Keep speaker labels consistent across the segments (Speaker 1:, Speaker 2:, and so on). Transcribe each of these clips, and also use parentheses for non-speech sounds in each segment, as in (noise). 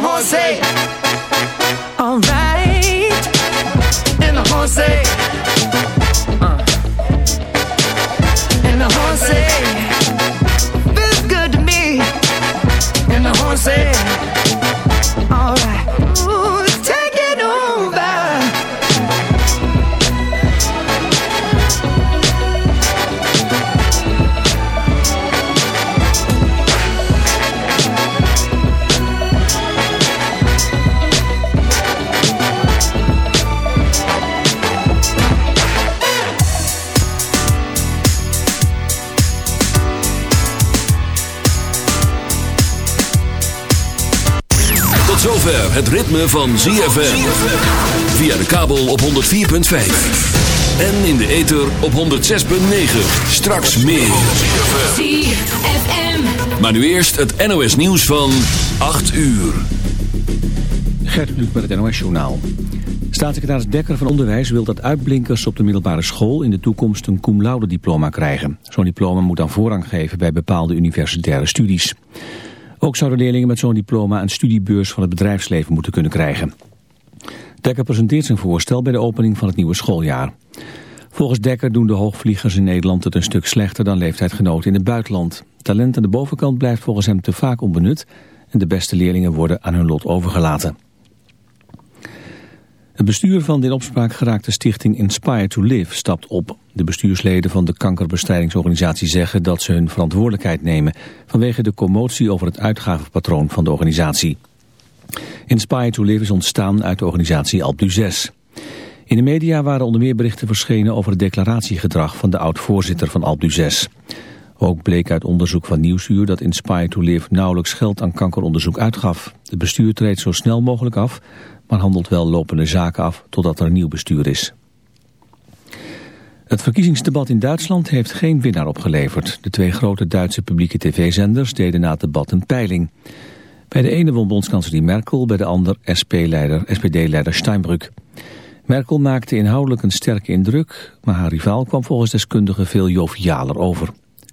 Speaker 1: the
Speaker 2: het ritme van ZFM. Via de kabel op 104.5. En in de ether op 106.9. Straks meer.
Speaker 3: ZFM.
Speaker 2: Maar nu eerst het NOS nieuws van 8 uur.
Speaker 4: Gert Luc met het NOS-journaal. Staatssecretaris Dekker van Onderwijs wil dat uitblinkers op de middelbare school in de toekomst een cum laude diploma krijgen. Zo'n diploma moet dan voorrang geven bij bepaalde universitaire studies. Ook zouden leerlingen met zo'n diploma een studiebeurs van het bedrijfsleven moeten kunnen krijgen. Dekker presenteert zijn voorstel bij de opening van het nieuwe schooljaar. Volgens Dekker doen de hoogvliegers in Nederland het een stuk slechter dan leeftijdgenoten in het buitenland. Talent aan de bovenkant blijft volgens hem te vaak onbenut en de beste leerlingen worden aan hun lot overgelaten. Het bestuur van de opspraak geraakte stichting Inspire to Live stapt op. De bestuursleden van de kankerbestrijdingsorganisatie zeggen dat ze hun verantwoordelijkheid nemen vanwege de commotie over het uitgavenpatroon van de organisatie. Inspire to Live is ontstaan uit de organisatie Alpe 6. In de media waren onder meer berichten verschenen over het declaratiegedrag van de oud-voorzitter van Alpe 6. Ook bleek uit onderzoek van Nieuwsuur dat Inspire to Live nauwelijks geld aan kankeronderzoek uitgaf. Het bestuur treedt zo snel mogelijk af, maar handelt wel lopende zaken af totdat er een nieuw bestuur is. Het verkiezingsdebat in Duitsland heeft geen winnaar opgeleverd. De twee grote Duitse publieke tv-zenders deden na het debat een peiling. Bij de ene won bondskanselier Merkel, bij de ander SP-leider, SPD-leider Steinbrück. Merkel maakte inhoudelijk een sterke indruk, maar haar rivaal kwam volgens deskundigen veel jovialer over.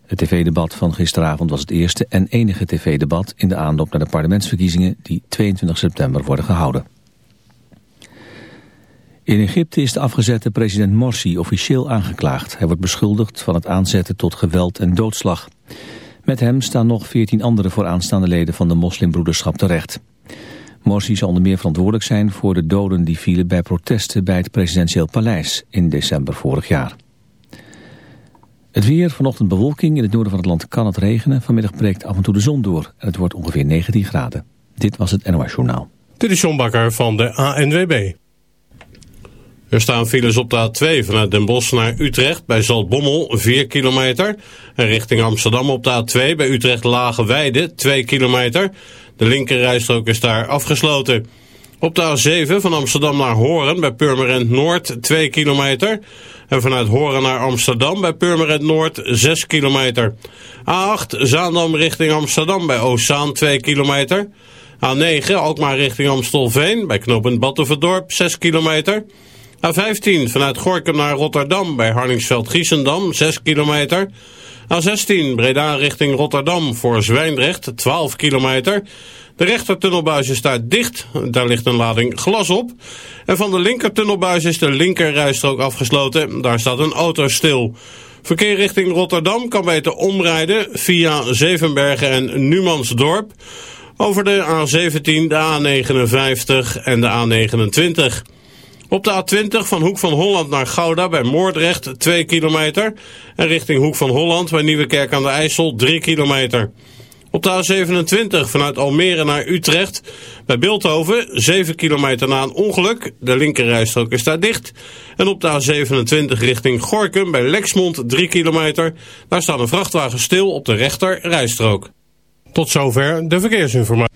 Speaker 4: Het tv-debat van gisteravond was het eerste en enige tv-debat in de aanloop naar de parlementsverkiezingen die 22 september worden gehouden. In Egypte is de afgezette president Morsi officieel aangeklaagd. Hij wordt beschuldigd van het aanzetten tot geweld en doodslag. Met hem staan nog 14 andere vooraanstaande leden van de moslimbroederschap terecht. Morsi zal onder meer verantwoordelijk zijn voor de doden die vielen bij protesten bij het presidentieel paleis in december vorig jaar. Het weer, vanochtend bewolking. In het noorden van het land kan het regenen. Vanmiddag breekt af en toe de zon door. En het wordt ongeveer 19 graden. Dit was het NOS Journaal.
Speaker 5: Dit is John Bakker van de ANWB. Er staan files op de A2 vanuit Den Bosch naar Utrecht bij Zaltbommel 4 kilometer. En richting Amsterdam op de A2 bij Utrecht Lage Weide 2 kilometer. De linkerrijstrook is daar afgesloten. Op de A7 van Amsterdam naar Horen bij Purmerend Noord 2 kilometer. En vanuit Horen naar Amsterdam bij Purmerend Noord 6 kilometer. A8 Zaandam richting Amsterdam bij Oostzaan 2 kilometer. A9 Alkmaar richting Amstelveen bij knooppunt Battenverdorp 6 kilometer. A15 vanuit Gorkum naar Rotterdam bij Harningsveld-Giessendam 6 kilometer. A16 Breda richting Rotterdam voor Zwijndrecht 12 kilometer. De rechtertunnelbuis is daar dicht, daar ligt een lading glas op. En van de linkertunnelbuis is de linkerrijstrook afgesloten, daar staat een auto stil. Verkeer richting Rotterdam kan beter omrijden via Zevenbergen en Numansdorp... over de A17, de A59 en de A29... Op de A20 van Hoek van Holland naar Gouda bij Moordrecht 2 kilometer. En richting Hoek van Holland bij Nieuwekerk aan de IJssel 3 kilometer. Op de A27 vanuit Almere naar Utrecht bij Beeldhoven 7 kilometer na een ongeluk. De linkerrijstrook is daar dicht. En op de A27 richting Gorkum bij Lexmond 3 kilometer. Daar staat een vrachtwagen stil op de rechter rijstrook. Tot zover de verkeersinformatie.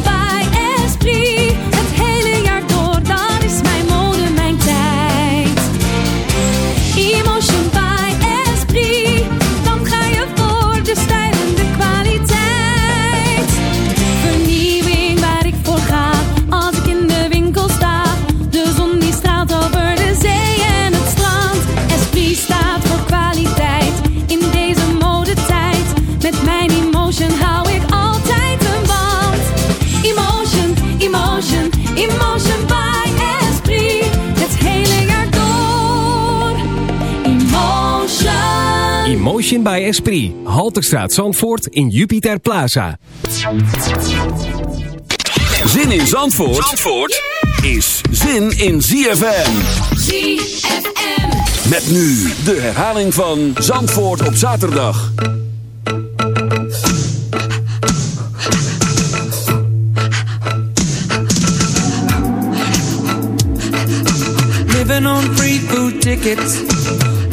Speaker 6: Emotion by Esprit.
Speaker 7: Halterstraat Zandvoort in Jupiter Plaza.
Speaker 2: Zin in Zandvoort, Zandvoort is zin in ZFM.
Speaker 6: ZFM.
Speaker 2: Met nu de herhaling van Zandvoort op zaterdag.
Speaker 1: Living on free food tickets.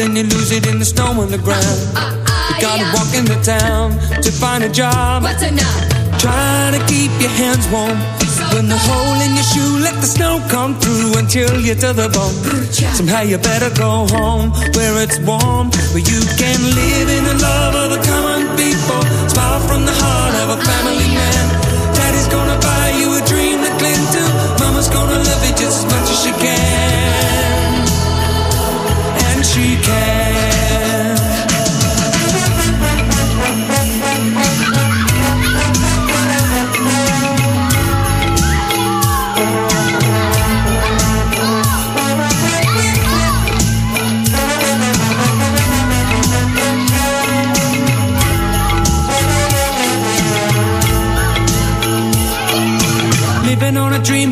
Speaker 1: and you lose it in the snow on the ground. You gotta walk into town to find a job.
Speaker 6: What's enough?
Speaker 1: Try to keep your hands warm. When the hole in your shoe, let the snow come through until you're to the bone. Somehow you better go home where it's warm, where you can live in the love of the common people. Smile from the heart of a family man.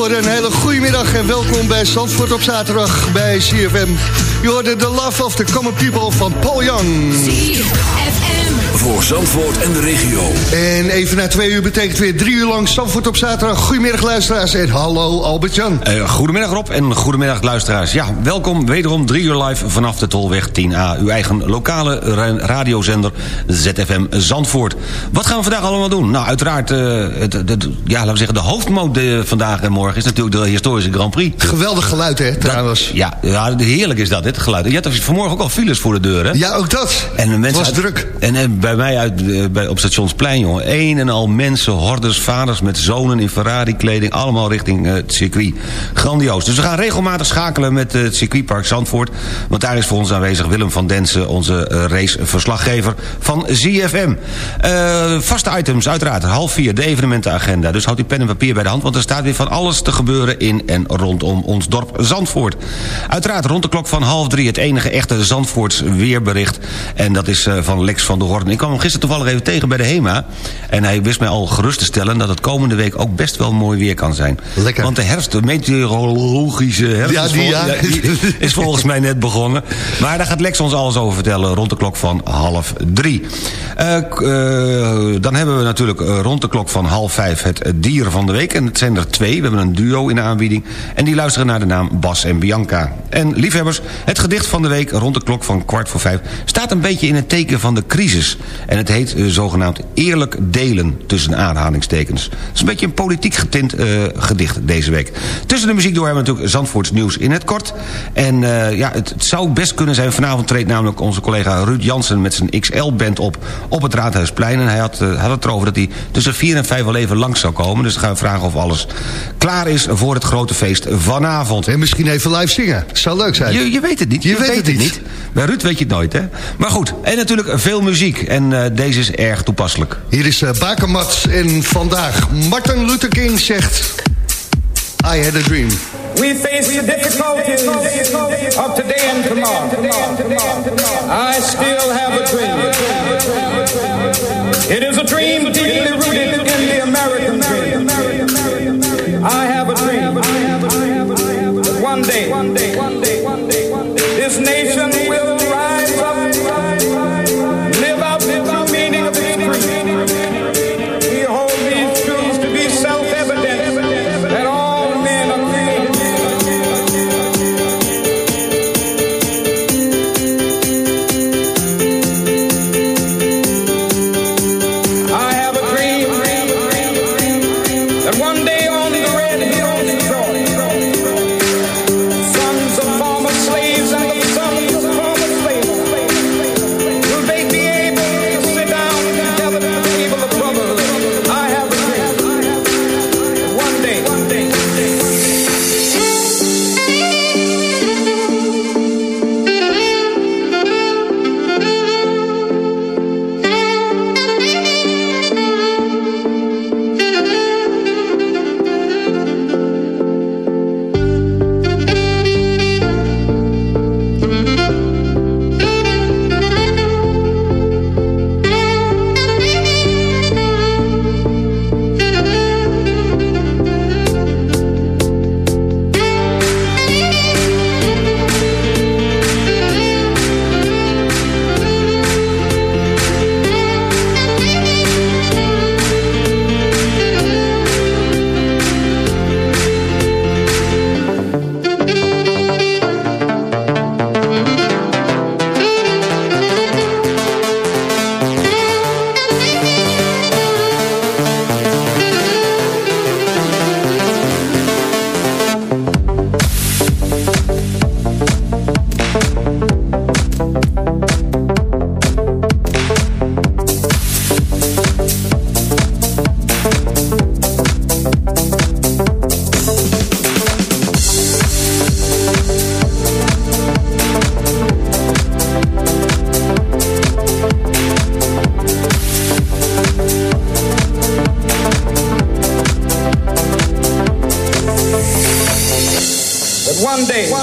Speaker 8: Een hele goede middag en welkom bij Zandvoort op zaterdag bij CFM. Je hoorde The Love of the Common People van Paul Young.
Speaker 2: Voor Zandvoort en de regio.
Speaker 8: En even na twee uur betekent weer drie uur lang Zandvoort op zaterdag. Goedemiddag luisteraars en hallo Albert-Jan.
Speaker 9: Eh, goedemiddag Rob en goedemiddag luisteraars. Ja, welkom wederom drie uur live vanaf de Tolweg 10A. Uw eigen lokale ra- radiozender ZFM Zandvoort. Wat gaan we vandaag allemaal doen? Nou, uiteraard, eh, het, het- ja, laten we zeggen, de hoofdmode vandaag en morgen... is natuurlijk de historische Grand Prix.
Speaker 8: Geweldig geluid hè, trouwens.
Speaker 9: Ja, ja, heerlijk is dat, dit geluid. Je had vanmorgen ook al files voor de deur, hè?
Speaker 8: Ja, ook dat.
Speaker 9: En mensen
Speaker 8: Was
Speaker 9: uit-
Speaker 8: druk.
Speaker 9: En, en bij mij uit, eh, bij, op Stationsplein, jongen. Een en al mensen, horders, vaders met zonen in Ferrari-kleding. Allemaal richting eh, het circuit. Grandioos. Dus we gaan regelmatig schakelen met eh, het circuitpark Zandvoort. Want daar is voor ons aanwezig Willem van Densen... onze raceverslaggever van ZFM. Vaste items, uiteraard. Half vier, de evenementenagenda. Dus houd uw pen en papier bij de hand... want er staat weer van alles te gebeuren in en rondom ons dorp Zandvoort. Uiteraard rond de klok van half drie... het enige echte Zandvoorts weerbericht. En dat is van Lex van der Horden. Ik kwam hem gisteren toevallig even tegen bij de HEMA. En hij wist mij al gerust te stellen... dat het komende week ook best wel mooi weer kan zijn.
Speaker 8: Lekker.
Speaker 9: Want de herfst, de meteorologische herfst...
Speaker 8: Ja,
Speaker 9: is,
Speaker 8: die,
Speaker 9: vol-
Speaker 8: ja. (laughs)
Speaker 9: die is volgens mij net begonnen. Maar daar gaat Lex ons alles over vertellen... rond de klok van half drie. Eh, eh, dan hebben we natuurlijk eh, rond de klok van half vijf... het dier van de week. En het zijn er twee. We hebben een duo in de aanbieding. En die luisteren naar de naam Bas en Bianca. En liefhebbers, het gedicht van de week rond de klok van kwart voor vijf... staat een beetje in het teken van de crisis. En het heet eh, zogenaamd eerlijk delen tussen aanhalingstekens. Het is een beetje een politiek getint eh, gedicht deze week. Tussen de muziek door hebben we natuurlijk Zandvoorts nieuws in het kort. En eh, ja, het, het zou best kunnen zijn... vanavond treedt namelijk onze collega Ruud Jansen... met zijn XL-band op op het Raadhuisplein. En hij had, had het erover dat hij tussen vier en vijf wel even langs zou komen. Dus dan gaan we vragen of alles klaar is voor het grote feest vanavond.
Speaker 8: En misschien even live zingen. Zou leuk zijn.
Speaker 9: Je, je weet het niet.
Speaker 8: Je weet het niet.
Speaker 9: Bij Ruud weet je het nooit, hè? Maar goed, en natuurlijk veel muziek. En eh, deze is erg toepasselijk.
Speaker 8: Hier is uh, Bakermat en vandaag Martin Luther King zegt... I had a dream.
Speaker 10: We face the difficulties of today and tomorrow. I still have a dream. It is a dream deeply rooted in the American dream. I have a dream. One day,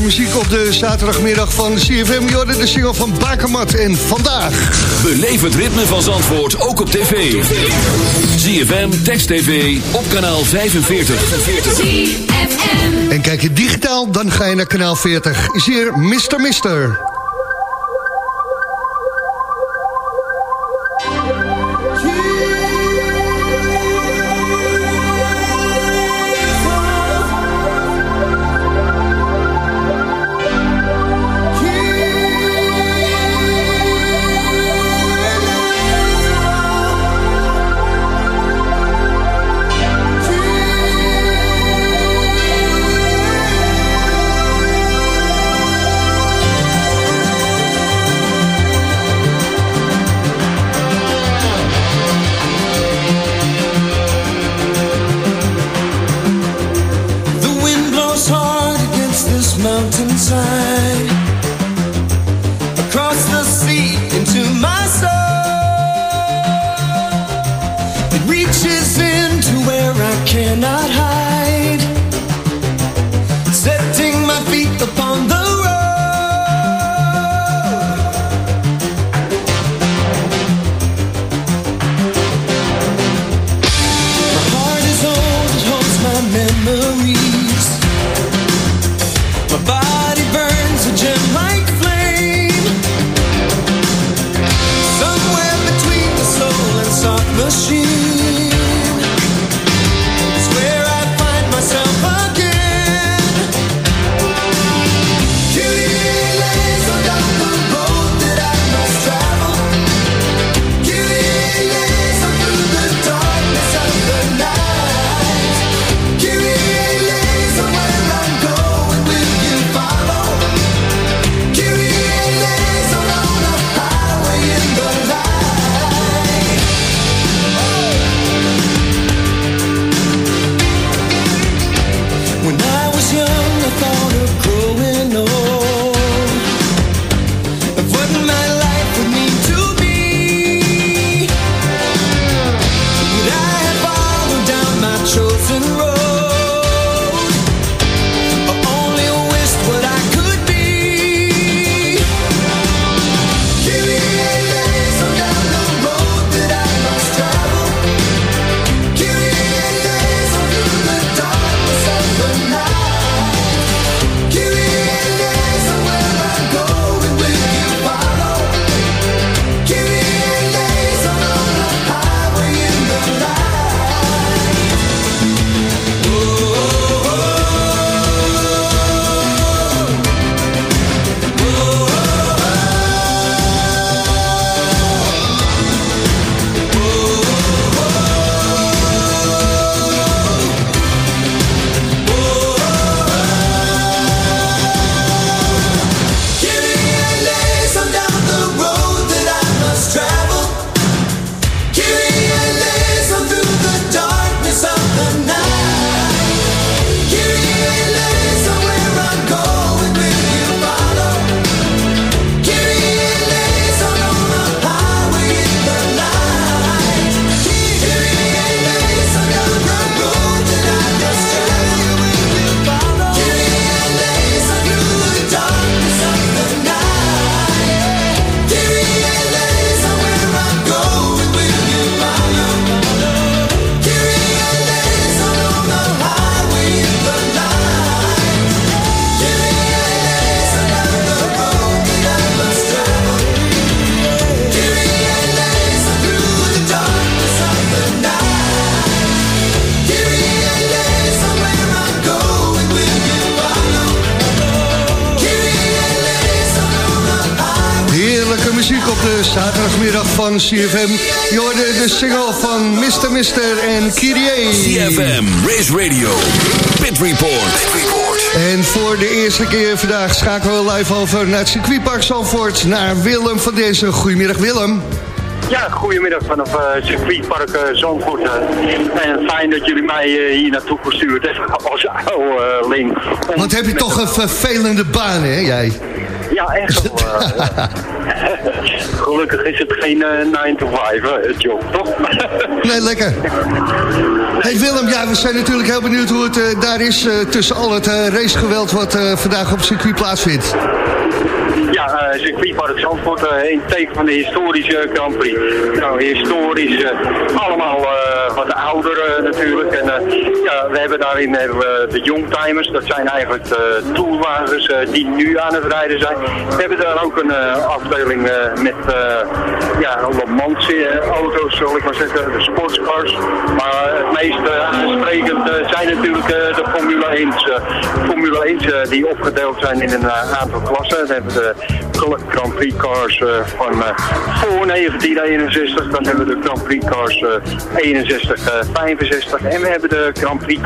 Speaker 8: Muziek op de zaterdagmiddag van CFM. Jorden de single van Bakermat en vandaag.
Speaker 2: Beleef het ritme van Zandvoort ook op tv. ZFM, Text TV, op kanaal 45.
Speaker 8: En kijk je digitaal, dan ga je naar kanaal 40. Is hier Mr. Mister. Van CFM. Je hoorde de single van Mr. Mister en Kyrie.
Speaker 2: CFM, Race Radio, Pit Report.
Speaker 8: En voor de eerste keer vandaag schakelen we live over naar het circuitpark Zandvoort. Naar Willem van deze. Goedemiddag Willem.
Speaker 11: Ja, goedemiddag vanaf uh, circuitpark uh, Zandvoort. Uh, en fijn dat jullie mij hier naartoe gestuurd hebben als oude link. Om
Speaker 8: Want heb je toch een vervelende baan, hè, jij?
Speaker 11: Ja, echt wel. (laughs) Gelukkig is het geen 9 to 5, het job, toch? (laughs)
Speaker 8: Nee, lekker. Hey Willem, ja, we zijn natuurlijk heel benieuwd hoe het eh, daar is eh, tussen al het eh, racegeweld wat eh, vandaag op circuit plaatsvindt.
Speaker 11: Ja, eh circuitpark Zandvoort uh, in teken van de historische Grand Prix. Nou, historisch, eh, allemaal eh, wat ouder eh, natuurlijk. En eh, ja, we hebben daarin hebben we de youngtimers, dat zijn eigenlijk de eh, die nu aan het rijden zijn. We hebben daar ook een eh, afdeling eh, met ja, eh, auto's, zal ik maar zeggen, de sportscars. Maar het meest eh, aansprekend eh, zijn natuurlijk eh, de Formule 1. Formule 1 eh, die opgedeeld zijn in een eh, aantal klassen. We hebben de Grand Prix cars eh, van eh, voor 1961. Dan hebben we de Grand Prix cars eh, 61, eh, 65. En we hebben de Grand Prix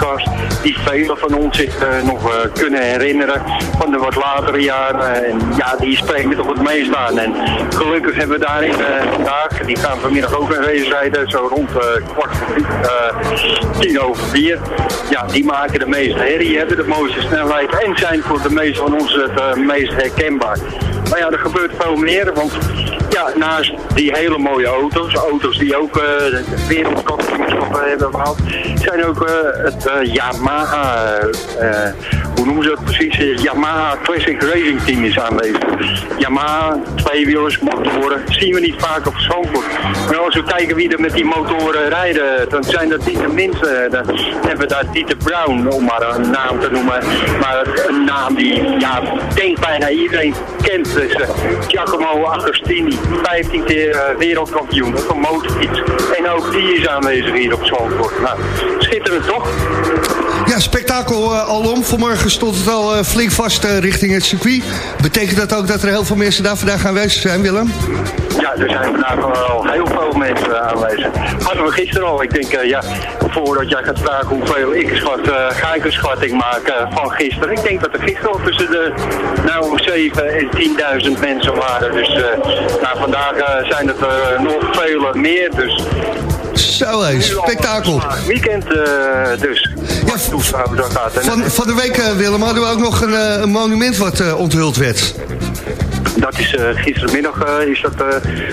Speaker 11: die velen van ons zich eh, nog eh, kunnen herinneren van de wat latere jaren. En ja, die spreken toch het meest aan. En gelukkig hebben we daarin eh, vandaag, die gaan vanmiddag ook een race rijden, zo rond eh, kwart voor eh, tien over vier. Ja, die maken de meeste herrie, hebben de mooiste snelheid en zijn voor de meeste van ons het eh, meest herkenbaar. Maar ja, er gebeurt veel meer, want ja, naast die hele mooie auto's, auto's die ook eh wereldkampioenschappen hebben gehad, zijn ook eh, het eh, Yamaha, eh, hoe noemen ze dat precies? Eh, Yamaha Classic Racing Team is aanwezig. Yamaha, tweewielers, motoren, zien we niet vaak op Zandvoort. Maar als we kijken wie er met die motoren rijden, dan zijn dat niet de minste. Dan hebben we daar Dieter Brown, om maar een naam te noemen. Maar een naam die, ja, denk bijna iedereen kent. Dus, Giacomo Agostini, 15 keer eh, wereldkampioen een motorfiets. En ook die is aanwezig hier op Zandvoort. Nou, schitterend toch?
Speaker 8: Ja, spektakel uh, alom. Vanmorgen stond het al eh, flink vast eh, richting het circuit. Betekent dat ook dat er heel veel mensen daar vandaag aanwezig zijn, Willem?
Speaker 11: Ja, er zijn vandaag al heel veel mensen aanwezig. Hadden we gisteren al. Ik denk, ja, voordat jij gaat vragen hoeveel ik schat, ga ik een schatting maken van gisteren. Ik denk dat er gisteren al tussen de nou, 7 en 10.000 mensen waren. Dus nou, vandaag zijn het er nog vele meer. Dus
Speaker 8: Zo hé, spektakel.
Speaker 11: weekend eh, dus. Ja,
Speaker 8: Van, van de week, eh, Willem, hadden we ook nog een, eh, een monument wat onthuld werd.
Speaker 11: Dat is eh, gistermiddag is dat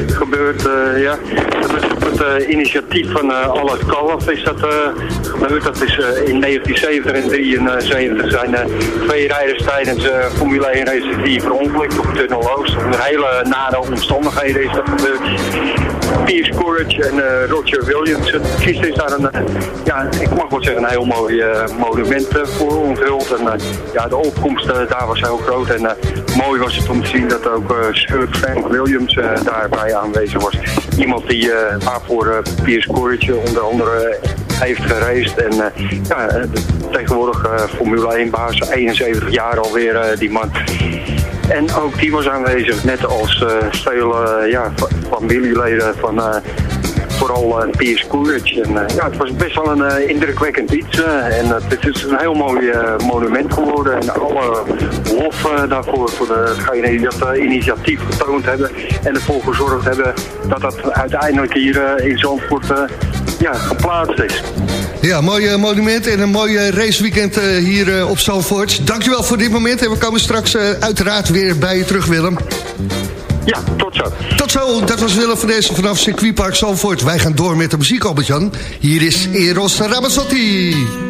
Speaker 11: gebeurd, ja. Dat is op het initiatief van uh, Allard Kalf is dat gebeurd. Dat is in 1970 en 73 zijn twee rijders tijdens Formule 1 race die verongelukt op Tunnel Oost. Onder hele nare omstandigheden is dat gebeurd. Piers Courage en eh, Roger Williams. Gisteren is daar een, eh, ja, ik mag wel zeggen, een heel mooi eh, monument voor onthuld. En ja, de opkomst daar was heel groot. En mooi was het om te zien dat ook Sir Frank Williams daarbij aanwezig was. Iemand die waarvoor Piers Courage onder andere heeft gereisd. En ja, tegenwoordig Formule 1 baas, 71 jaar alweer die man. En ook die was aanwezig, net als eh, veel eh, ja, fa- familieleden van eh, vooral uh, Piers. En ja, het was best wel een indrukwekkend iets. en het is een heel mooi monument geworden. En alle lof daarvoor, voor degenen die dat initiatief getoond hebben. En ervoor gezorgd hebben dat dat uiteindelijk hier in Zandvoort ja, geplaatst is.
Speaker 8: Ja, mooi eh, monument en een mooi eh, raceweekend eh, hier op Zandvoort. Dankjewel voor dit moment en we komen straks uiteraard weer bij je terug, Willem.
Speaker 11: Ja, tot zo.
Speaker 8: Tot zo, dat was Willem van deze vanaf circuitpark Zandvoort. Wij gaan door met de muziek, Albert-Jan. Hier is Eros Ramazzotti.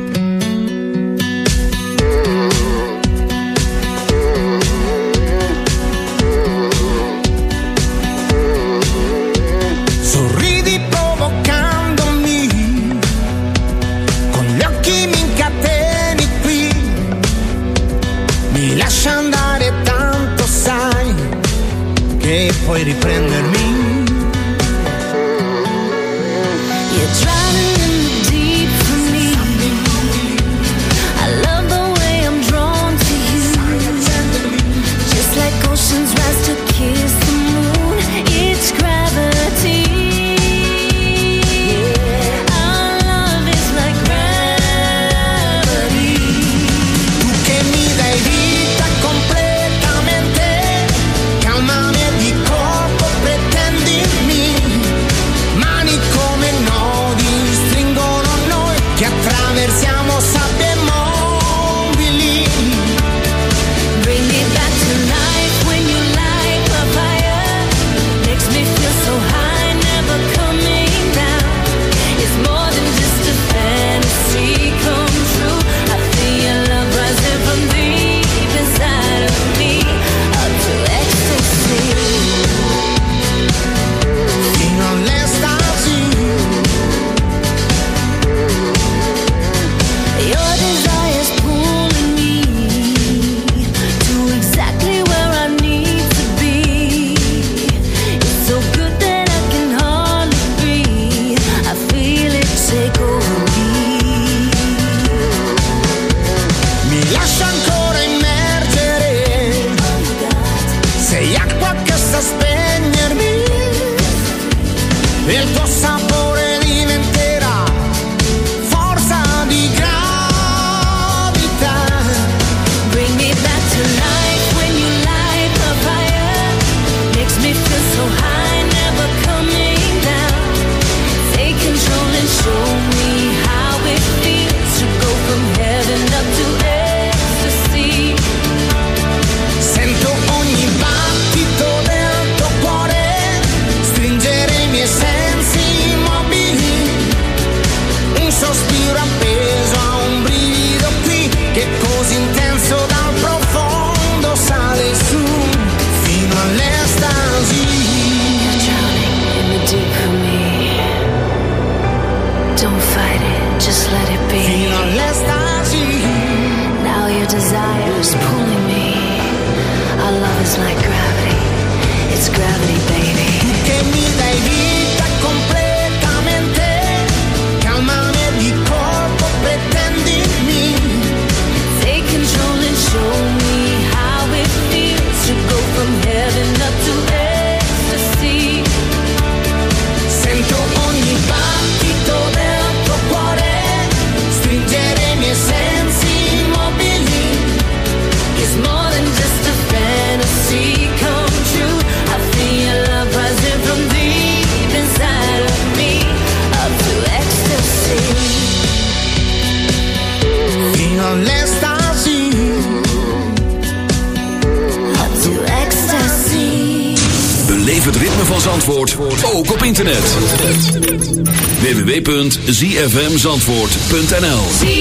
Speaker 12: www.zfmzandvoort.nl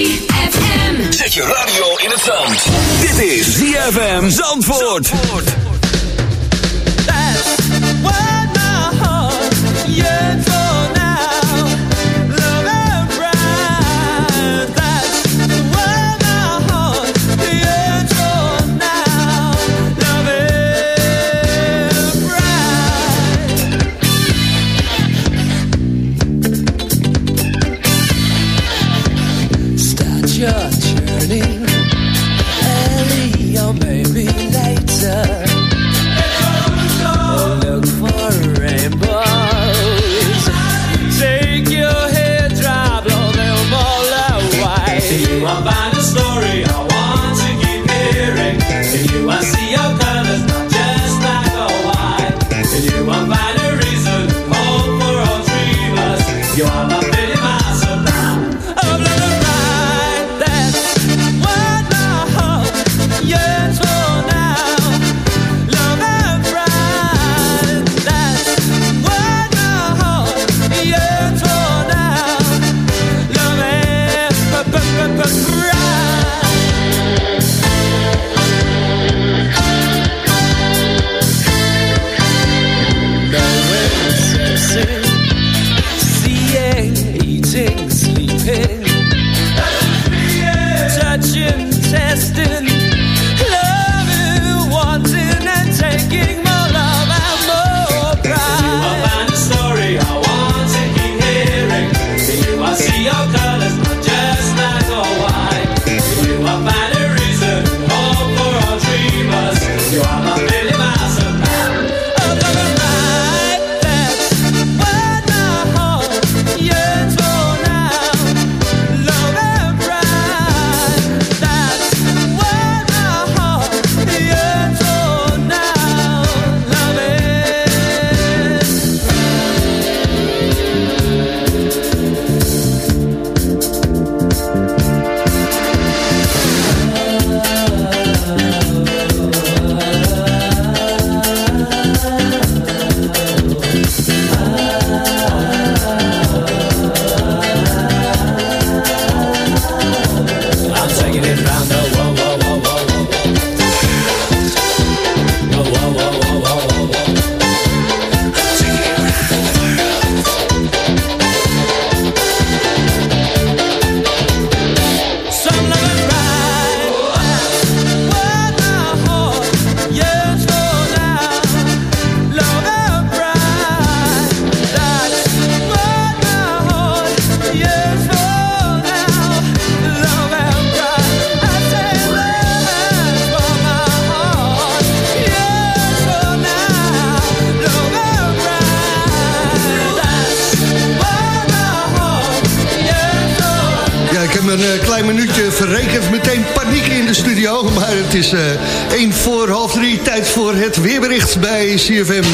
Speaker 8: CFM.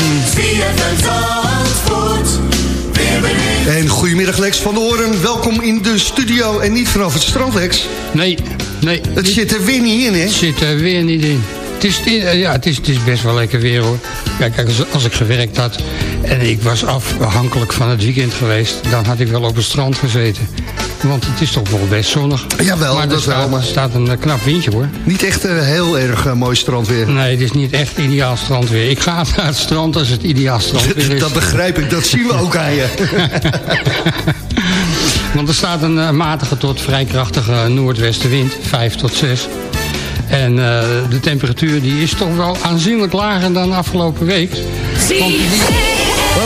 Speaker 8: En goedemiddag Lex van de Hoorn. Welkom in de studio. En niet vanaf het strand Lex.
Speaker 13: Nee, nee.
Speaker 8: Het zit er weer niet in hè?
Speaker 13: Het zit er weer niet in. Het is, ja, het is, het is best wel lekker weer hoor. Kijk, kijk, als, als ik gewerkt had en ik was afhankelijk van het weekend geweest... dan had ik wel op het strand gezeten. Want het is toch wel best zonnig.
Speaker 8: Jawel,
Speaker 13: maar er
Speaker 8: dat
Speaker 13: staat,
Speaker 8: wel, maar-
Speaker 13: er staat een eh, knap windje hoor.
Speaker 8: Niet echt eh, heel erg eh, mooi strandweer.
Speaker 13: Nee, het is niet echt ideaal strandweer. Ik ga (laughs) naar het strand als het ideaal strandweer is.
Speaker 8: Dat begrijp ik, dat zien we ook aan je. (laughs)
Speaker 13: Want er staat een matige tot vrij krachtige noordwestenwind, 5 tot 6. En eh, de temperatuur die is toch wel aanzienlijk lager dan afgelopen week. Want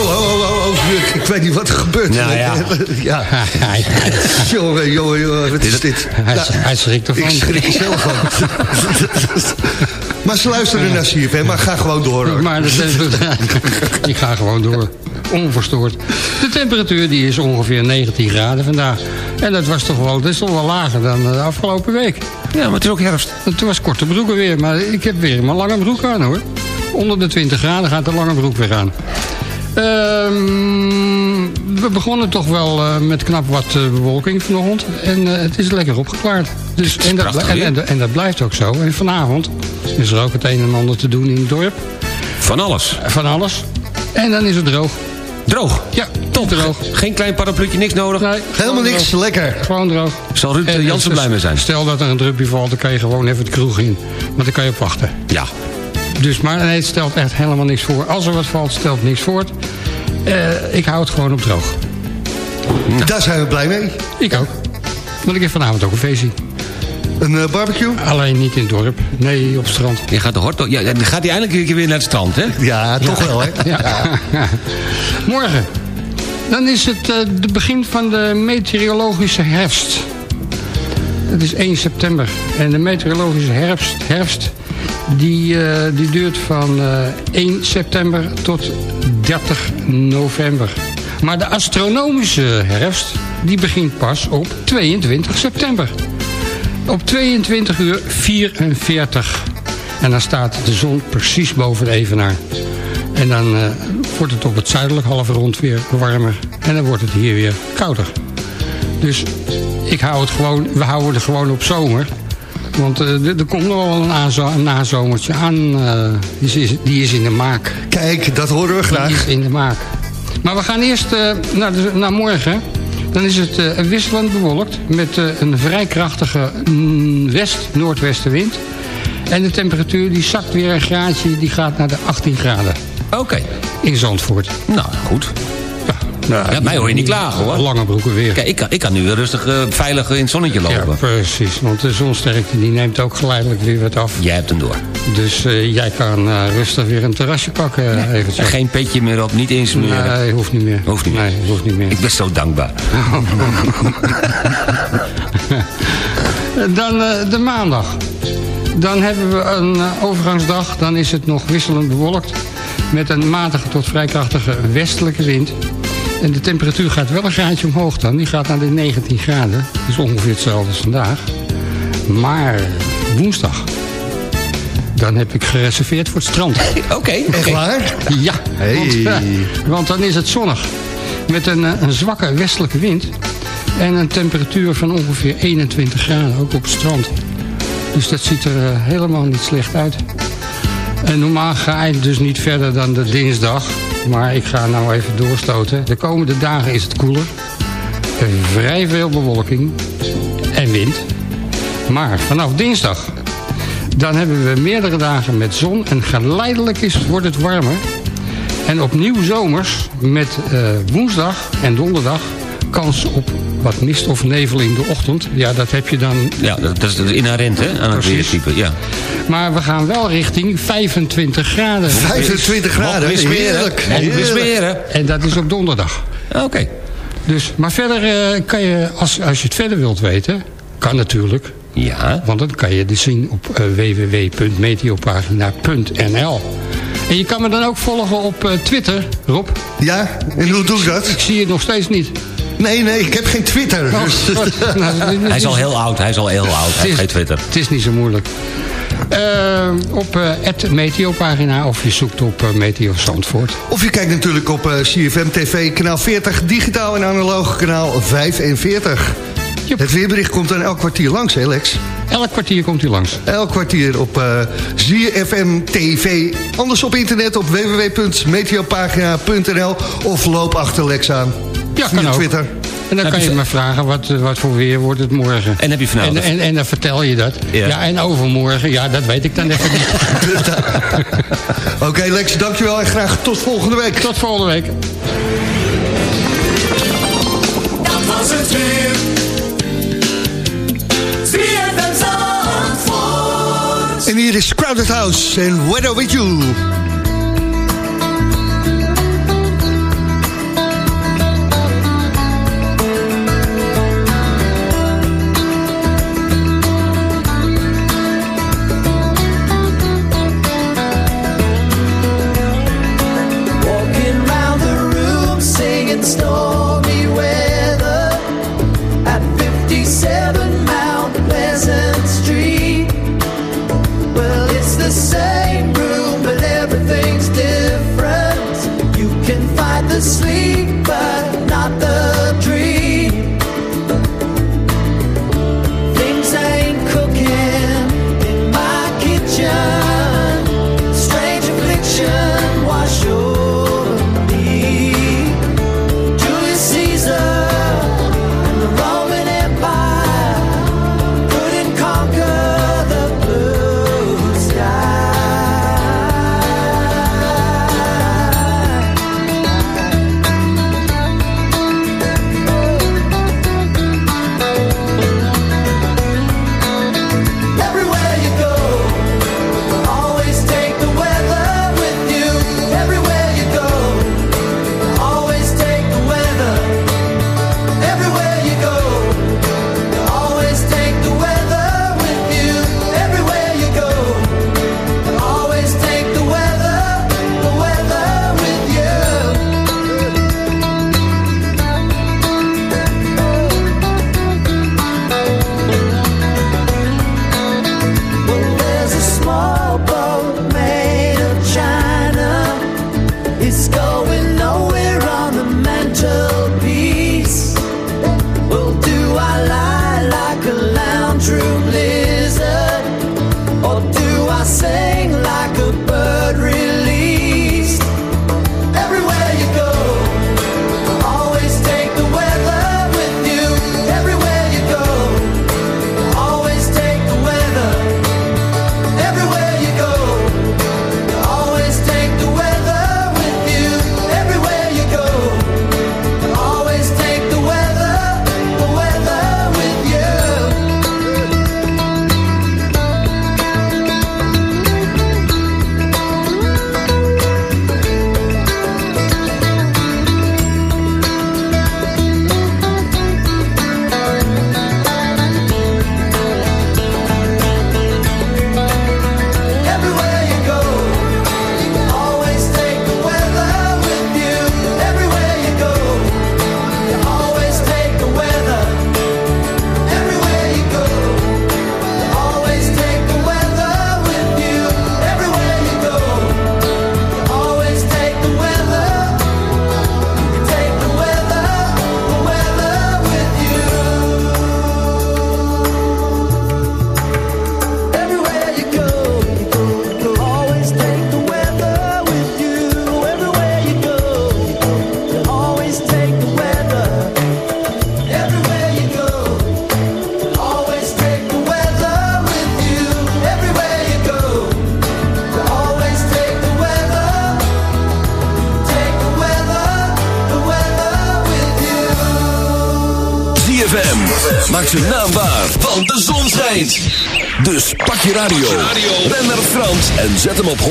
Speaker 8: oh, oh, oh, ik, ik weet niet wat er gebeurt.
Speaker 13: Nou (laughs) (laughs) ja.
Speaker 8: ja. jongen, jongen, jongen, wat is dit?
Speaker 13: Hij,
Speaker 8: Nou,
Speaker 13: hij schrikt ervan.
Speaker 8: ik schrik er zelf van. (laughs) maar ze luisteren naar CFM, maar ga gewoon door. hoor.
Speaker 13: Maar de ik ga gewoon door. Onverstoord. De temperatuur die is ongeveer 19 graden vandaag. En dat was toch wel, dat is toch wel lager dan de afgelopen week.
Speaker 9: Ja, maar het is ook herfst.
Speaker 13: Het was korte broeken weer, maar ik heb weer mijn lange broek aan hoor. Onder de 20 graden gaat de lange broek weer aan. Ehm, we begonnen toch wel eh, met knap wat eh, bewolking vanochtend. En eh, het is lekker opgeklaard. Dus, en, dat, en, en, en dat blijft ook zo. En vanavond is er ook het een en ander te doen in het dorp.
Speaker 9: Van alles.
Speaker 13: Van alles. En dan is het droog.
Speaker 9: Droog.
Speaker 13: Ja, top droog.
Speaker 9: Geen klein parapluutje, niks nodig.
Speaker 13: Nee,
Speaker 8: Helemaal niks,
Speaker 13: droog.
Speaker 8: lekker.
Speaker 13: Gewoon droog.
Speaker 9: Zal Ruud
Speaker 13: En-
Speaker 9: Jansen
Speaker 13: en
Speaker 9: blij mee zijn?
Speaker 13: Stel dat er een drupje valt, dan kan je gewoon even de kroeg in. Maar dan kan je op wachten.
Speaker 9: Ja.
Speaker 13: Dus, maar nee, het stelt echt helemaal niks voor. Als er wat valt, stelt niks voor. Eh, ik hou het gewoon op droog.
Speaker 8: Daar zijn we blij mee.
Speaker 13: Ik ook. Want ik heb vanavond ook een feestje.
Speaker 8: Een eh, barbecue?
Speaker 13: Alleen niet in het dorp. Nee, op het strand.
Speaker 9: Je gaat de hort... Ja, dan gaat hij eindelijk een keer weer naar het strand, hè?
Speaker 8: Ja, toch wel, hè?
Speaker 13: Ja. (laughs) Morgen. Dan is het eh, de begin van de meteorologische herfst. Het is 1 september. En de meteorologische herfst, herfst die, eh, die duurt van eh, 1 september tot 30 november. Maar de astronomische herfst die begint pas op 22 september. Op 22 uur 44. En dan staat de zon precies boven de evenaar. En dan eh, wordt het op het zuidelijk halfrond weer warmer. En dan wordt het hier weer kouder. Dus ik hou het gewoon, we houden het gewoon op zomer. Want eh, er komt nog wel een, nazo- een nazomertje aan. eh, die, is, die is in de maak.
Speaker 8: Kijk, dat horen we graag.
Speaker 13: Die is in de maak. Maar we gaan eerst eh, naar, de, naar morgen. Dan is het eh, wisselend bewolkt met eh, een vrij krachtige mm, west-noordwestenwind. En de temperatuur die zakt weer een graadje, die gaat naar de 18 graden.
Speaker 9: Oké.
Speaker 13: In Zandvoort.
Speaker 9: Nou, goed.
Speaker 13: Nou,
Speaker 9: Ja, mij hoor je niet klagen, hoor.
Speaker 13: Lange broeken weer.
Speaker 9: Kijk, ik kan, ik kan nu weer rustig eh, veilig in het zonnetje
Speaker 13: Ja,
Speaker 9: lopen.
Speaker 13: precies. Want de zonsterkte die neemt ook geleidelijk weer wat af.
Speaker 9: Jij hebt hem door.
Speaker 13: Dus eh, jij kan eh, rustig weer een terrasje pakken.
Speaker 9: geen petje meer op, niet insmeren.
Speaker 13: Nee, hoeft niet meer.
Speaker 9: Hoeft niet meer.
Speaker 13: Nee, hoeft niet meer.
Speaker 9: Ik ben zo dankbaar. (laughs)
Speaker 13: Dan de maandag. Dan hebben we een overgangsdag. Dan is het nog wisselend bewolkt. Met een matige tot vrij krachtige westelijke wind. En de temperatuur gaat wel een graadje omhoog dan. Die gaat naar de 19 graden. Dat is ongeveer hetzelfde als vandaag. Maar woensdag. Dan heb ik gereserveerd voor het strand. (laughs)
Speaker 9: Oké.
Speaker 8: Echt waar?
Speaker 13: Ja,
Speaker 8: Hey.
Speaker 13: want, eh, want dan is het zonnig. Met een, eh, een zwakke westelijke wind. En een temperatuur van ongeveer 21 graden, ook op het strand. Dus dat ziet er eh, helemaal niet slecht uit. En normaal ga ik dus niet verder dan de dinsdag. Maar ik ga nou even doorstoten. De komende dagen is het koeler. Er vrij veel bewolking. En wind. Maar vanaf dinsdag dan hebben we meerdere dagen met zon en geleidelijk is, wordt het warmer. En opnieuw zomers met eh, woensdag en donderdag kans op wat mist of nevel in de ochtend. Ja, dat heb je dan.
Speaker 9: Ja, dat, is inherent hè, aan het
Speaker 13: Precies.
Speaker 9: weertype. Ja.
Speaker 13: Maar we gaan wel richting 25 graden.
Speaker 8: 25 graden, heerlijk. Heerlijk.
Speaker 13: En dat is op donderdag.
Speaker 9: Oké.
Speaker 13: Dus, maar verder eh, kan je, als, als je het verder wilt weten, kan natuurlijk.
Speaker 9: Ja.
Speaker 13: Want dan kan je dus zien op eh, www.meteopagina.nl. En je kan me dan ook volgen op eh, Twitter, Rob.
Speaker 8: Ja, en hoe doe ik dat?
Speaker 13: Ik zie het nog steeds niet.
Speaker 14: Nee, nee, ik heb geen Twitter.
Speaker 13: Oh,
Speaker 14: dus-?
Speaker 13: Nou,
Speaker 9: Hij is al heel oud, hij is al heel oud. Hij heeft geen Twitter.
Speaker 13: Het is niet zo moeilijk. Eh, op eh het Meteo-pagina of je zoekt op eh, Meteo Zandvoort.
Speaker 14: Of je kijkt natuurlijk op eh, CFM TV, kanaal 40, digitaal en analoog, kanaal 45. Het weerbericht komt dan elk kwartier langs, hè Lex?
Speaker 13: Elk kwartier komt u langs.
Speaker 14: Elk kwartier op eh ZFM TV. Anders op internet op www.meteopagina.nl of loop achter Lex aan.
Speaker 13: Ja,
Speaker 14: Via
Speaker 13: kan ook.
Speaker 14: Twitter.
Speaker 13: En dan
Speaker 9: Heb
Speaker 13: kan
Speaker 9: je
Speaker 13: me vragen, wat, eh, wat voor weer wordt het morgen?
Speaker 9: En heb je vanavond...
Speaker 13: En, en, en dan vertel je dat.
Speaker 9: Ja.
Speaker 13: Ja. en overmorgen, ja, dat weet ik dan even niet. (laughs)
Speaker 14: Oké Lex, dankjewel en graag tot volgende week.
Speaker 13: Tot volgende week.
Speaker 8: Dat was het weer.
Speaker 14: En hier is Crowded House en Weather With You.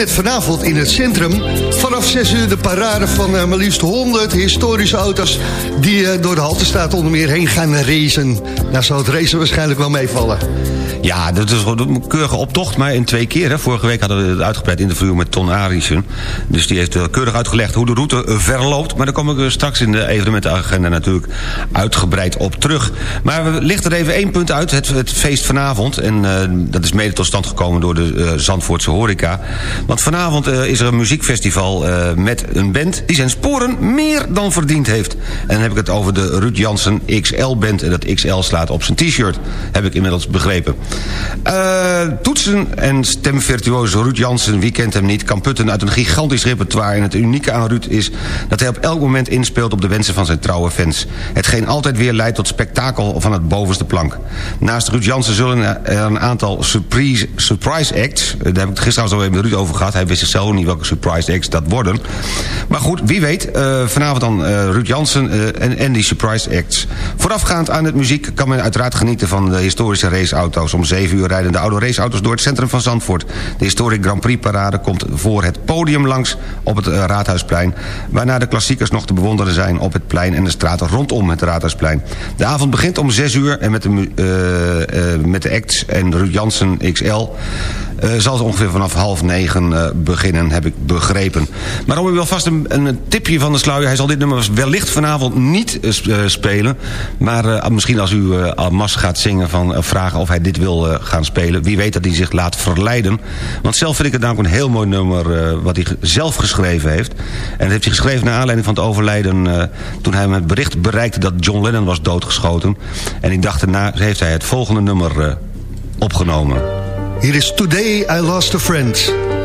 Speaker 15: Met vanavond in het centrum. Vanaf 6 uur de parade van eh, maar liefst 100 historische auto's... die door de Haltestraat onder meer heen gaan racen. Nou zal het racen waarschijnlijk wel meevallen.
Speaker 9: Ja, dat is een keurige optocht, maar in twee keer. Hè. Vorige week hadden we het uitgebreid interview met Ton Arissen. Dus die heeft eh, keurig uitgelegd hoe de route eh, verloopt. Maar daar kom ik eh, straks in de evenementenagenda natuurlijk uitgebreid op terug. Maar we lichten er even één punt uit, het, het feest vanavond. En uh, dat is mede tot stand gekomen door de Zandvoortse horeca. Want vanavond is er een muziekfestival met een band... die zijn sporen meer dan verdiend heeft. En dan heb ik het over de Ruud Jansen XL-band. En dat XL slaat op zijn t-shirt, heb ik inmiddels begrepen. Uh, toetsen en stemvirtuoos Ruud Jansen, wie kent hem niet... kan putten uit een gigantisch repertoire. En het unieke aan Ruud is dat hij op elk moment inspeelt... op de wensen van zijn trouwe fans. Hetgeen altijd weer leidt tot spektakel van het bovenste plank. Naast Ruud Jansen zullen er een aantal surprise, surprise acts... daar heb ik het gisteren al even met Ruud over gehad. Hij wist zichzelf niet welke surprise acts dat worden. Maar goed, wie weet. Uh, vanavond dan uh, Ruud Jansen en, en die surprise acts. Voorafgaand aan het muziek kan men uiteraard genieten... van de historische raceauto's om 7 uur rijden de oude raceauto's door het centrum van Zandvoort. De Historic Grand Prix parade komt voor het podium langs op het uh, Raadhuisplein... waarna de klassiekers nog te bewonderen zijn op het plein en de straten rondom het Raadhuisplein. De avond begint om 6 uur en met de, uh, uh, met de acts en Ruud Jansen XL... Uh, zal ze ongeveer vanaf half negen uh, beginnen, heb ik begrepen. Maar u wel vast een, een, tipje van de sluier... hij zal dit nummer wellicht vanavond niet uh, spelen. Maar misschien als u Mas gaat zingen van vragen of hij dit wil gaan spelen... wie weet dat hij zich laat verleiden. Want zelf vind ik het namelijk een heel mooi nummer... wat hij zelf geschreven heeft. En dat heeft hij geschreven naar aanleiding van het overlijden... toen hij met bericht bereikte dat John Lennon was doodgeschoten. En ik dacht daarna heeft hij het volgende nummer opgenomen.
Speaker 15: Hier is Today I Lost a Friend.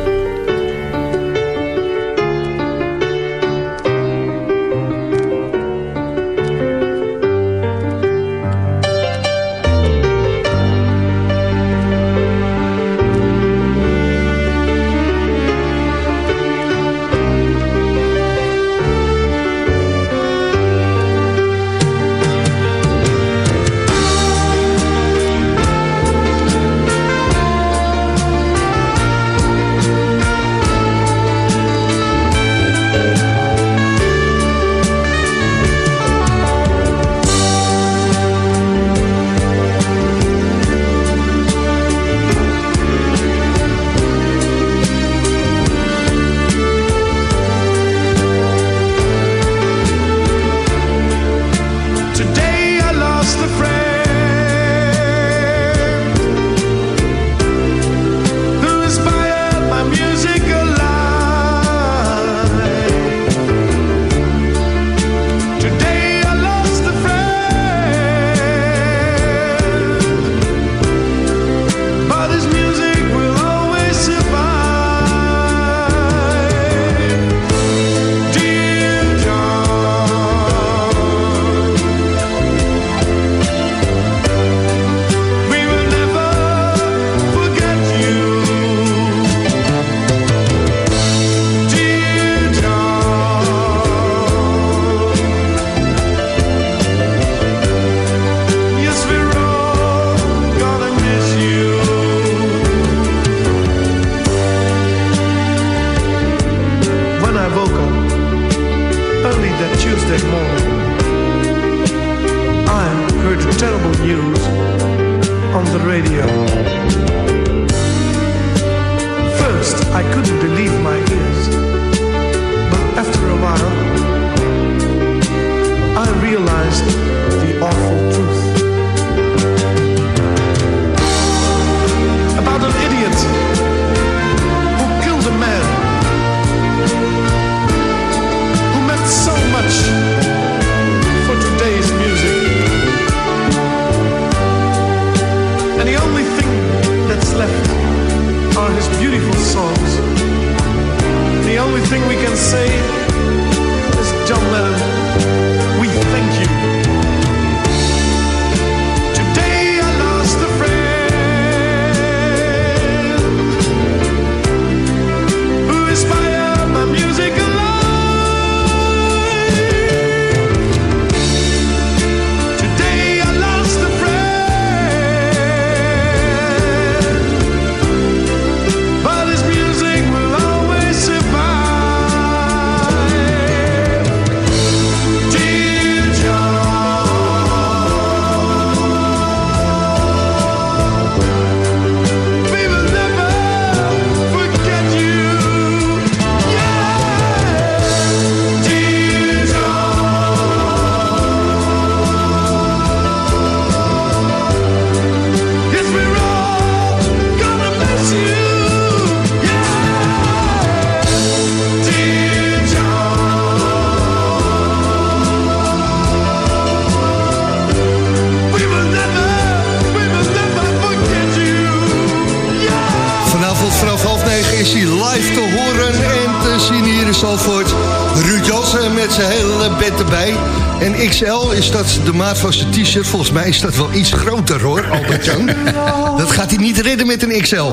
Speaker 8: Maat van zijn t-shirt? Volgens mij is dat wel iets groter hoor, Albert-Jan. (laughs) dat gaat hij niet redden met een XL. (laughs)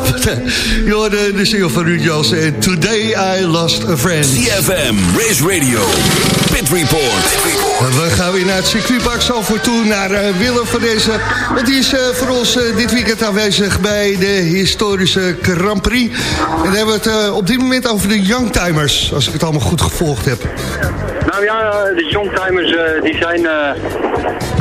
Speaker 8: Hoorde de single van Ruud Jansen. En Today I Lost a Friend.
Speaker 2: CFM, Race Radio, Pit Report.
Speaker 8: We gaan weer naar het circuitpark Zandvoort toe. Naar eh, Willem van deze. Want die is eh, voor ons eh, dit weekend aanwezig bij de historische Grand Prix. En dan hebben we het op dit moment over de Youngtimers. Als ik het allemaal goed gevolgd heb.
Speaker 11: Nou ja, de youngtimers eh, die zijn eh,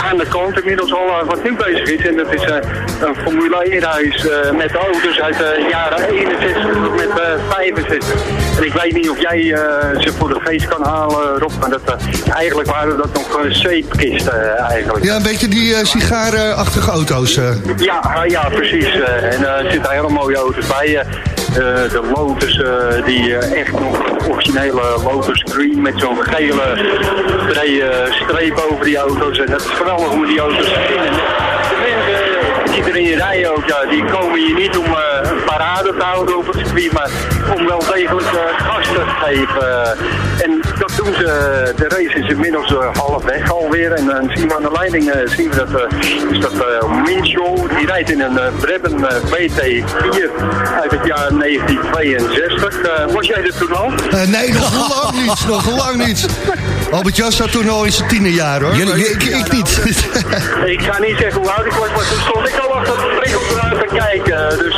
Speaker 11: aan de kant inmiddels al eh, wat nu bezig is. En dat is eh, een Formule 1 huis eh, met auto's uit de jaren 61 tot met eh, 65. En ik weet niet of jij eh, ze voor de feest kan halen, Rob. Maar dat, eh, eigenlijk waren dat nog uh, zeepkisten eh, eigenlijk.
Speaker 8: Ja, een beetje die eh, sigarenachtige auto's. eh.
Speaker 11: Ja, ja, precies. eh, en eh, er zitten hele mooie auto's bij. Eh, de Lotus, eh, die eh, echt nog originele Lotus Green met zo'n gele brede streep over die auto's. En dat is geweldig om die auto's te zien. En de mensen die erin rijden ook, ja, die komen hier niet om parade te houden op het circuit, maar om wel degelijk eh, gas te geven. en dat doen ze, de race is inmiddels eh, half weg alweer. En dan zien we aan de leiding, eh, zien we dat, eh, is dat uh, Mincho, die rijdt in een uh, Brabham eh, BT4 uit het jaar 1962. Eh, was jij er toen al?
Speaker 8: Eh, nee, nog lang niet. Nog lang niet. (laughs) Albert Jan zat toen al in zijn tienerjaar hoor.
Speaker 9: Jullie-
Speaker 8: Maar ik, ik niet.
Speaker 11: Ik ga niet zeggen hoe oud ik was, maar toen stond ik al achter de prikkeldraad te kijken. Dus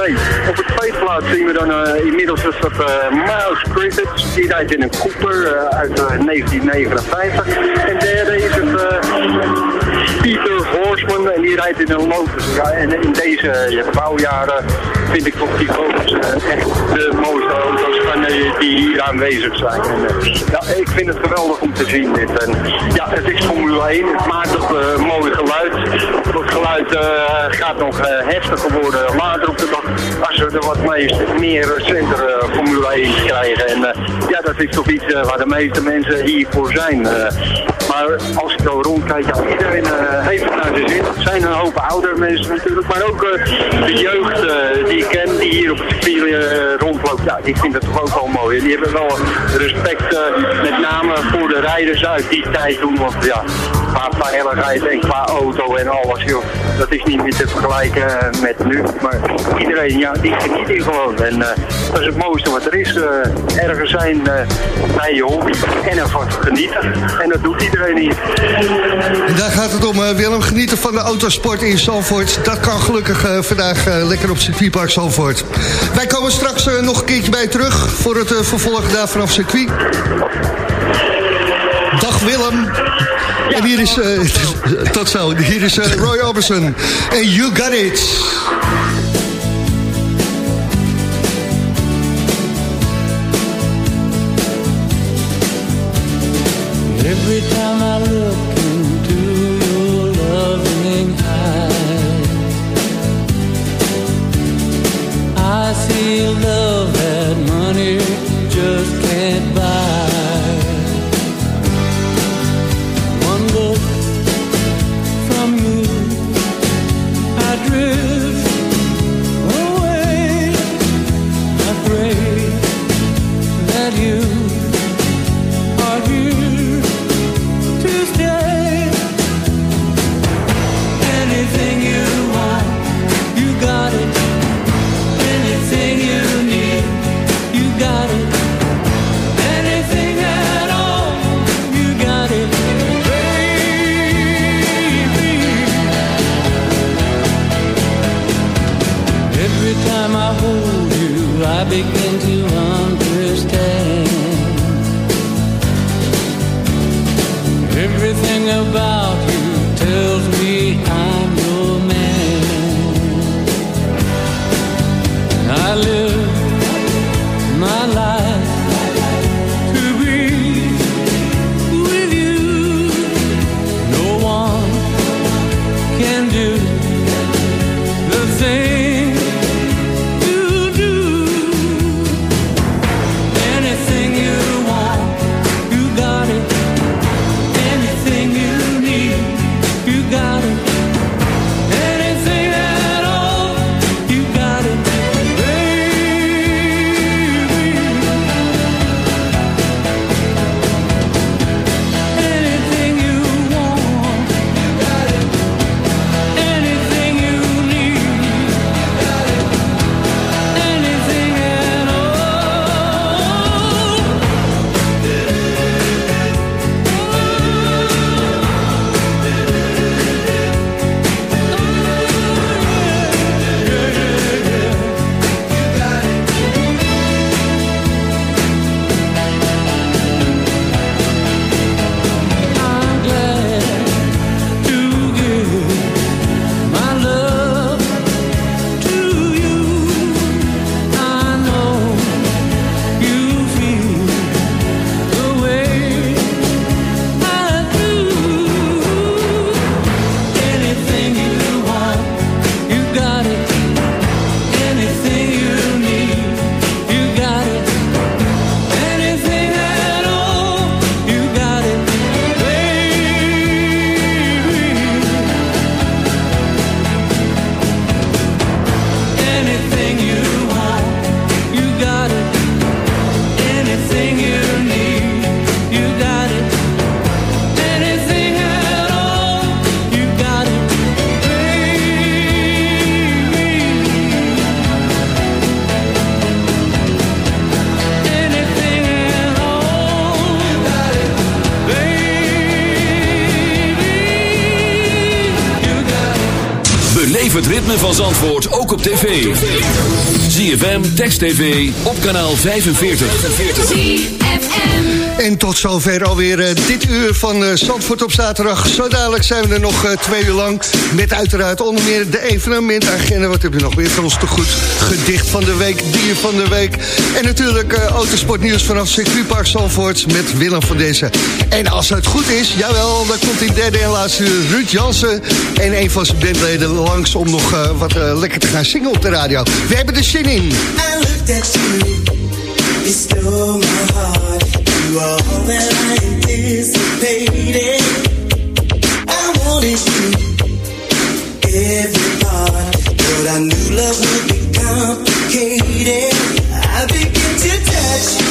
Speaker 11: eh. Op het feestplaats zien we dan eh, inmiddels is dat uh, Miles Cricket. Die rijdt in een Cooper eh, uit eh, 1959. En derde is het eh, Peter Horseman en die rijdt in een Lotus. En in deze ja, bouwjaren vind ik toch die Lotus eh, echt de mooiste auto's van, eh, die hier aanwezig zijn. En, eh, ja, ik vind het geweldig om te zien dit. En, ja, het is Formule 1. Het maakt ook eh, mooi geluid. Dat geluid eh, gaat nog eh, heftiger worden later op de dag. Als we er wat meest, meer recenter eh, Formule 1 krijgen. En eh, ja, dat is toch iets eh, waar de meeste mensen hiervoor zijn. Eh, maar als ik zo rondkijk, ja, iedereen eh, heeft het naar zijn zin. Het zijn een hoop oudere mensen natuurlijk. Maar ook eh, de jeugd eh, die ik ken, die hier op het circuit eh, rondloopt. Ja, die vindt het toch ook wel mooi. Die hebben wel respect met name voor de rijders uit die tijd toen. Want ja, qua veiligheid en qua auto en alles, joh, dat is niet meer te vergelijken met nu. Maar iedereen, ja, die geniet hier gewoon. En dat is het mooiste wat er is. ergens zijn bij je hobby en ervan genieten. En dat doet iedereen hier.
Speaker 8: Daar gaat het eh, Willem. Genieten van de autosport in Zandvoort. Dat kan gelukkig eh, vandaag eh, lekker op circuitpark Zandvoort. Wij komen straks nog een keertje bij terug... voor het vervolg daar vanaf circuit. Dag Willem. En hier is, eh, (laughs) tot zo, hier is Roy Orbison. En You Got It.
Speaker 2: Het ritme van Zandvoort ook op tv. ZFM, Text TV, op kanaal 45.
Speaker 8: En tot zover alweer eh, dit uur van eh, Zandvoort op zaterdag. Zo dadelijk zijn we er nog eh, twee uur lang. Met uiteraard onder meer de evenementagenda. Wat heb je nog weer van ons te goed? Gedicht van de week, dier van de week. En natuurlijk autosportnieuws vanaf circuitpark Zandvoort met Willem van Dessen. En als het goed is, jawel, dan komt in derde en laatste uur Ruud Jansen... en een van zijn bandleden langs om nog eh, wat eh, lekker te gaan zingen op de radio. We hebben er zin in.
Speaker 14: I you, you. You you, every part, but love would to touch